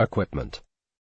equipment.